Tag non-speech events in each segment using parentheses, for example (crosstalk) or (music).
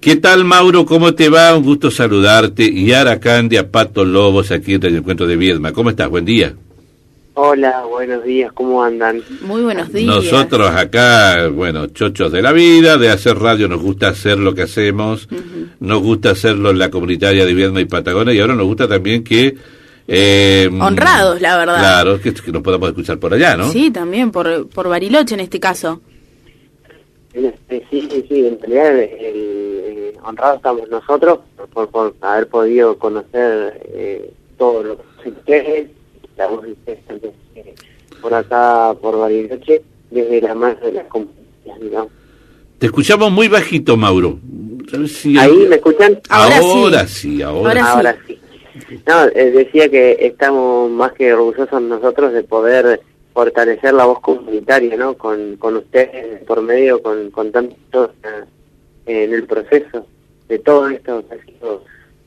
¿Qué tal, Mauro? ¿Cómo te va? Un gusto saludarte. Y Aracandia, Pato Lobos, aquí en el Encuentro de Viedma. ¿Cómo estás? Buen día. Hola, buenos días, ¿cómo andan? Muy buenos días. Nosotros acá, bueno, chochos de la vida, de hacer radio, nos gusta hacer lo que hacemos, nos gusta hacerlo en la comunitaria de Viedma y Patagonia, y ahora nos gusta también que... Eh, Honrados, la verdad. Claro, que, nos podamos escuchar por allá, ¿no? Sí, también, por, por Bariloche en este caso. Sí, sí, sí, en realidad el, honrados estamos nosotros por, por haber podido conocer eh, todo lo que ustedes por acá, por Bariloche, desde la más de las comunidades, digamos. Te escuchamos muy bajito, Mauro. ¿Ahí me escuchan? Ahora, sí. ahora, sí. No, eh, decía que estamos más que orgullosos nosotros de poder fortalecer la voz comunitaria, ¿no? Con, con ustedes por medio, con, con tantos eh, en el proceso de todo esto,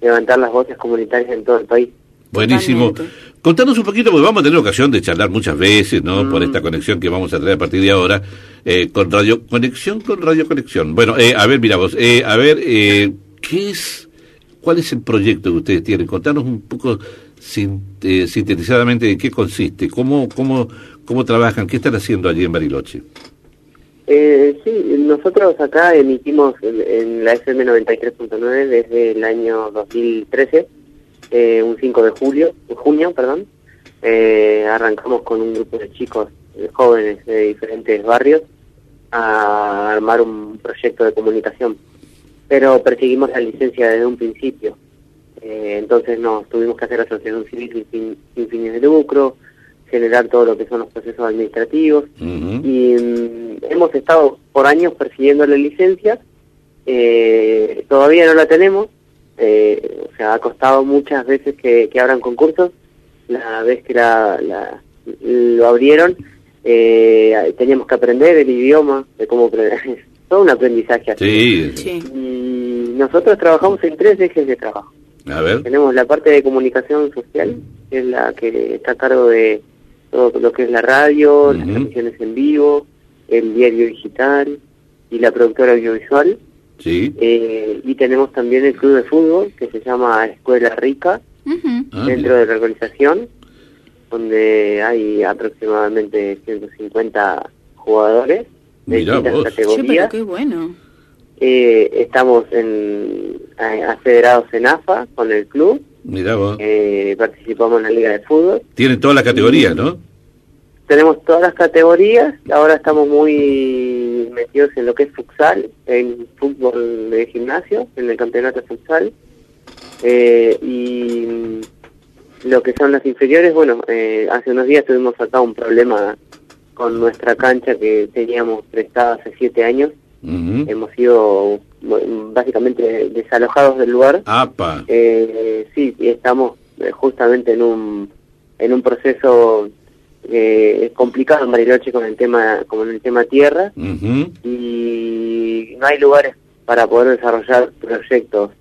levantar las voces comunitarias en todo el país. Buenísimo. Contanos un poquito, porque vamos a tener ocasión de charlar muchas veces, ¿no? Por mm. esta conexión que vamos a tener a partir de ahora, eh, con Radio Conexión, con Radio Conexión. Bueno, eh, a ver, mira vos, eh, a ver, eh, ¿qué es, cuál es el proyecto que ustedes tienen? Contanos un poco eh, sintetizadamente de qué consiste, cómo, cómo, cómo trabajan, qué están haciendo allí en Bariloche. Eh, sí, nosotros acá emitimos en, la FM 93.9 desde el año 2013 eh, un 5 de julio, junio, perdón, eh, arrancamos con un grupo de chicos jóvenes de diferentes barrios a armar un proyecto de comunicación, pero perseguimos la licencia desde un principio. Eh, entonces nos tuvimos que hacer asociación civil sin, fines de lucro, generar todo lo que son los procesos administrativos y mm, hemos estado por años persiguiendo la licencia, todavía no la tenemos, eh, o sea, ha costado muchas veces que, abran concursos. La vez que la, lo abrieron, eh, teníamos que aprender el idioma, de cómo (laughs) todo un aprendizaje así. Sí. Y nosotros trabajamos en tres ejes de trabajo. A ver. Tenemos la parte de comunicación social, que es la que está a cargo de todo lo que es la radio, las transmisiones en vivo, el diario digital y la productora audiovisual. Sí. Eh, y tenemos también el club de fútbol que se llama Escuela Rica, ah, dentro de la organización, donde hay aproximadamente 150 jugadores de distintas categorías. qué bueno. Eh, estamos en, federados en AFA con el club. Vos. Eh, participamos en la liga de fútbol. Tienen todas las categorías, ¿no? Tenemos todas las categorías. Ahora estamos muy metidos en lo que es futsal, en fútbol de gimnasio, en el campeonato futsal. Eh, y lo que son las inferiores, bueno, eh, hace unos días tuvimos acá un problema con nuestra cancha que teníamos prestada hace siete años. Hemos sido básicamente desalojados del lugar. Eh, sí, estamos eh, justamente en un en un proceso eh, complicado en Bariloche con el tema con el tema tierra. Y no hay lugares para poder desarrollar proyectos.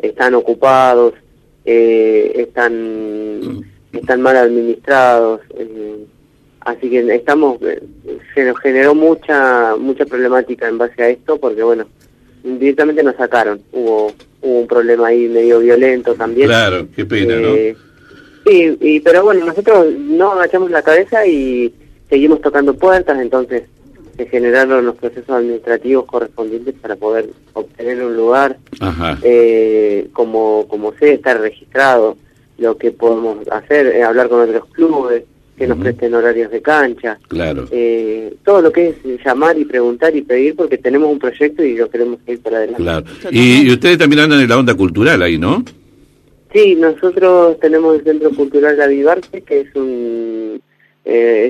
Están ocupados eh, están están mal administrados eh, así que estamos se nos generó mucha mucha problemática en base a esto porque bueno directamente nos sacaron. Hubo hubo un problema ahí medio violento también. Claro qué pena no Sí, y, pero bueno, nosotros no agachamos la cabeza y seguimos tocando puertas, entonces se generaron los procesos administrativos correspondientes para poder obtener un lugar, eh, como, como sé, estar registrado, lo que podemos hacer, es hablar con otros clubes, que nos presten horarios de cancha. Claro. Eh, todo lo que es llamar y preguntar y pedir porque tenemos un proyecto y lo queremos ir para adelante. Claro. Y, y, ustedes también andan en la onda cultural ahí, ¿no? Sí, nosotros tenemos el Centro Cultural Avivarte, que es un... Eh,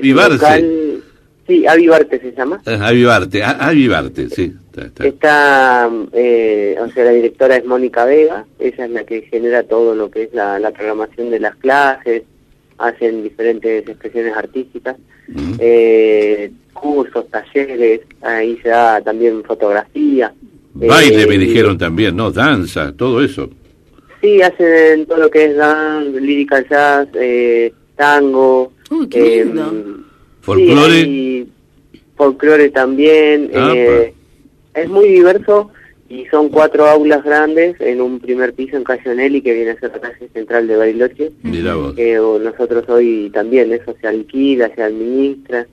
sí, Avivarte se llama. Ah, Avivarte, Avivarte, sí. Está, eh, o sea, la directora es Mónica Vega, ella es la que genera todo lo que es la, programación de las clases, hacen diferentes expresiones artísticas, eh, cursos, talleres, ahí se da también fotografía. Baile me dijeron también, ¿no? Danza, todo eso. Sí, hacen todo lo que es dance, lírica jazz, eh, tango. Eh, folclore. folclore también. Ah, eh, es muy diverso y son cuatro aulas grandes en un primer piso en Calle Onelli, que viene a ser la calle central de Bariloche. Mira vos. Eh, nosotros hoy también, eso se alquila, se administra.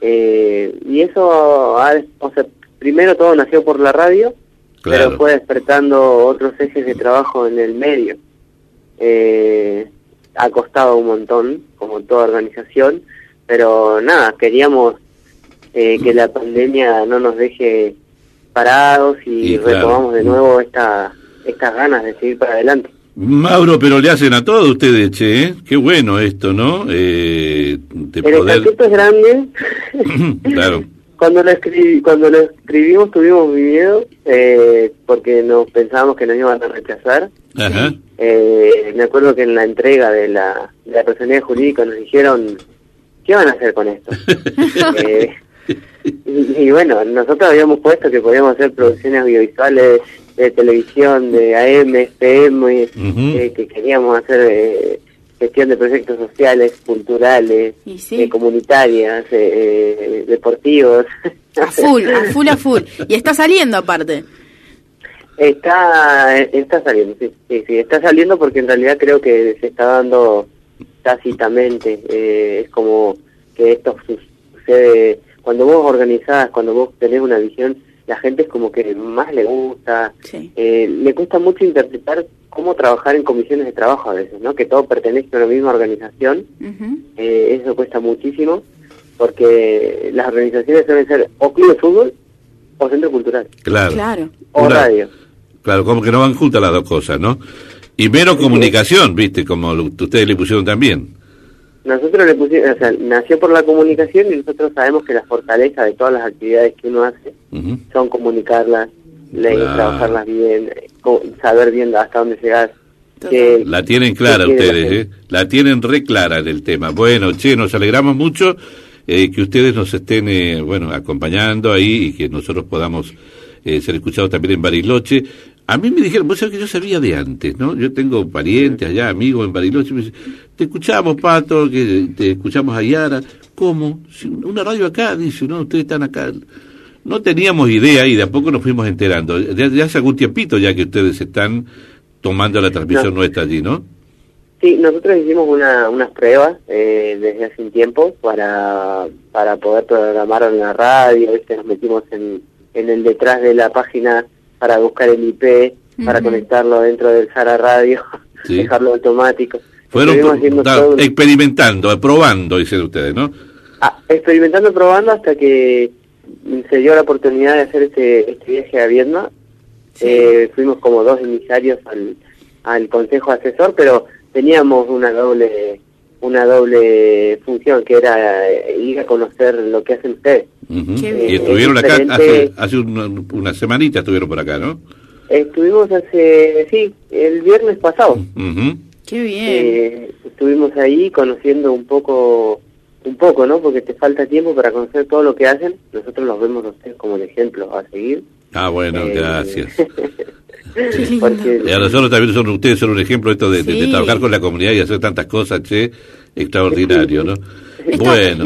Eh, y eso, ha, o sea, primero todo nació por la radio, pero fue despertando otros ejes de trabajo en el medio. Eh, ha costado un montón, como toda organización, pero nada, queríamos eh, que la pandemia no nos deje parados y, retomamos de nuevo esta, estas ganas de seguir para adelante. Mauro, pero le hacen a todos ustedes, che, ¿eh? qué bueno esto, ¿no? Eh, de el poder... es grande. (coughs) claro. Cuando lo, escribí, cuando lo escribimos tuvimos miedo eh, porque nos pensábamos que nos iban a rechazar. Ajá. Eh, me acuerdo que en la entrega de la, de la personalidad jurídica nos dijeron, ¿qué van a hacer con esto? (laughs) eh, y, bueno, nosotros habíamos puesto que podíamos hacer producciones audiovisuales de televisión, de AM, FM, eh, que queríamos hacer eh, gestión de proyectos sociales, culturales, eh, comunitarias, deportivos. A full, a full, a full. Y está saliendo aparte. Está, está saliendo, sí, sí, sí, está saliendo porque en realidad creo que se está dando tácitamente. es como que esto sucede cuando vos organizás, cuando vos tenés una visión, la gente es como que más le gusta. Eh, le cuesta mucho interpretar cómo trabajar en comisiones de trabajo a veces, ¿no? Que todo pertenece a la misma organización. eh, eso cuesta muchísimo porque las organizaciones deben ser o club de fútbol o centro cultural. Claro. claro. O radio. Claro, como que no van juntas las dos cosas, ¿no? Y menos comunicación, ¿viste? Como ustedes le pusieron también. Nosotros le pusimos, o sea, nació por la comunicación y nosotros sabemos que la fortaleza de todas las actividades que uno hace son comunicarlas, trabajarlas bien, saber bien hasta dónde llegar. la tienen clara ustedes, ¿eh? La tienen re clara en el tema. Bueno, che, nos alegramos mucho eh, que ustedes nos estén, eh, bueno, acompañando ahí y que nosotros podamos eh, ser escuchados también en Bariloche. A mí me dijeron, vos sabés que yo sabía de antes, ¿no? Yo tengo parientes allá, amigos en Bariloche, me dicen, te escuchamos, Pato, que te escuchamos a Yara. ¿Cómo? Una radio acá, dice, no, ustedes están acá. No teníamos idea y de a poco nos fuimos enterando. Ya, hace algún tiempito ya que ustedes están tomando la transmisión nuestra allí, ¿no? Sí, nosotros hicimos una, unas pruebas eh, desde hace un tiempo para, para poder programar en la radio, ¿viste? nos metimos en, en el detrás de la página para buscar el IP, para conectarlo dentro del Sara Radio, (laughs) dejarlo automático. Fueron experimentando, probando, dicen ustedes, ¿no? Ah, experimentando, probando hasta que se dio la oportunidad de hacer este, este viaje a Vietnam. Eh, fuimos como dos emisarios al, al consejo asesor, pero teníamos una doble una doble función que era eh, ir a conocer lo que hacen ustedes. Eh, y estuvieron acá hace, hace una, semanita, estuvieron por acá, ¿no? Estuvimos hace, sí, el viernes pasado. Qué bien. Eh, estuvimos ahí conociendo un poco, un poco, ¿no? Porque te falta tiempo para conocer todo lo que hacen. Nosotros los vemos a ustedes como el ejemplo a seguir. Ah, bueno, gracias. (laughs) y a nosotros también son ustedes son un ejemplo esto de, trabajar con la comunidad y hacer tantas cosas, che, extraordinario, ¿no? (laughs) bueno.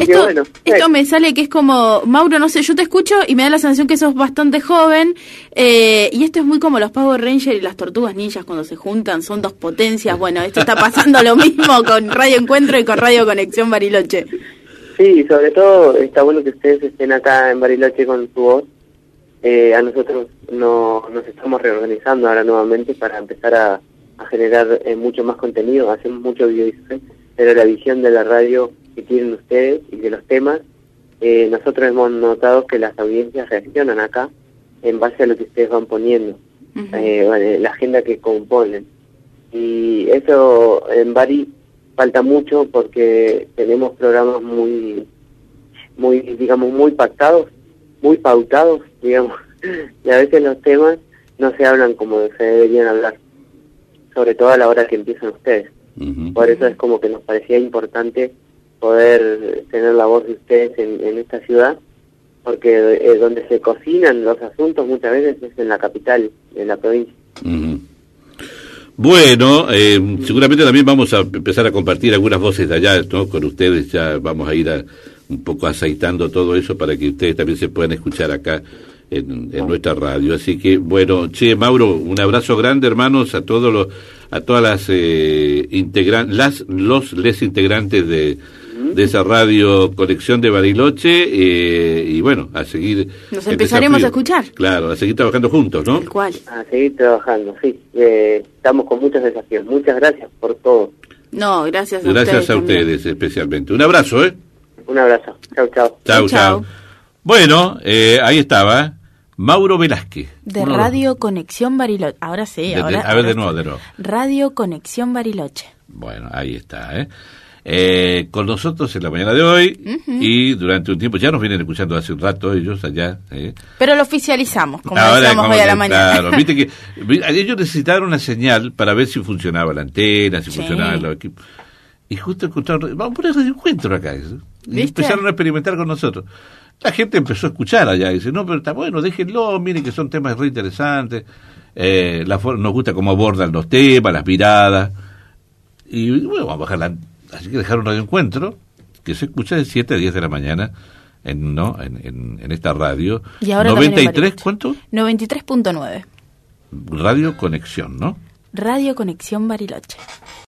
Esto, me sale que es como, Mauro, no sé, yo te escucho y me da la sensación que sos bastante joven, eh, y esto es muy como los Power Rangers y las Tortugas Ninjas cuando se juntan, son dos potencias, bueno, esto está pasando lo mismo con Radio Encuentro y con Radio Conexión Bariloche. Sí, sobre todo está bueno que ustedes estén acá en Bariloche con su voz, eh, a nosotros no, nos estamos reorganizando ahora nuevamente para empezar a, generar eh, mucho más contenido, hacemos mucho audiovisual, pero la visión de la radio que tienen ustedes y de los temas, eh, nosotros hemos notado que las audiencias reaccionan acá en base a lo que ustedes van poniendo, la agenda que componen. Y eso en Bari falta mucho porque tenemos programas muy, muy digamos, muy pactados muy pautados, (laughs) digamos, y a veces los temas no se hablan como se deberían hablar, sobre todo a la hora que empiezan ustedes. Por eso es como que nos parecía importante poder tener la voz de ustedes en, esta ciudad, porque es donde se cocinan los asuntos muchas veces es en la capital, en la provincia. Bueno, eh, seguramente también vamos a empezar a compartir algunas voces de allá ¿no? con ustedes, ya vamos a ir a, un poco aceitando todo eso para que ustedes también se puedan escuchar acá en, nuestra radio. Así que, bueno, che, Mauro, un abrazo grande, hermanos, a todos los, a todas las eh, integrantes, las, los, les integrantes de, de esa radio Conexión de Bariloche, eh, y bueno, a seguir. Nos empezaremos a escuchar. Claro, a seguir trabajando juntos, ¿no? ¿Cuál? A seguir trabajando, sí. Eh, estamos con muchos desafíos. Muchas gracias por todo. No, gracias a Gracias a ustedes especialmente. Un abrazo, ¿eh? Un abrazo. Chau, chau. Chau, chau. Bueno, eh, ahí estaba. Mauro Velázquez. De Radio Conexión Bariloche. Ahora sí, ahora. a ver, de nuevo, de nuevo. Radio Conexión Bariloche. Bueno, ahí está, ¿eh? Eh con nosotros en la mañana de hoy y durante un tiempo, ya nos vienen escuchando hace un rato ellos allá. ¿eh? Pero lo oficializamos, como decíamos hoy a la mañana. Claro, (laughs) viste que (laughs) ellos necesitaron una señal para ver si funcionaba la antena, si funcionaba el equipo. Y justo encontraron, vamos a poner un encuentro acá. Y empezaron a experimentar con nosotros. La gente empezó a escuchar allá y dice, no, pero está bueno, déjenlo, miren que son temas re interesantes, eh, la nos gusta cómo abordan los temas, las miradas, y bueno, vamos a bajar la... Así que dejaron un encuentro, que se escucha de 7 a 10 de la mañana, en, ¿no? en, en, esta radio. ¿Y ahora 93, ¿cuánto? 93.9. Radio Conexión, ¿no? Radio Conexión Bariloche.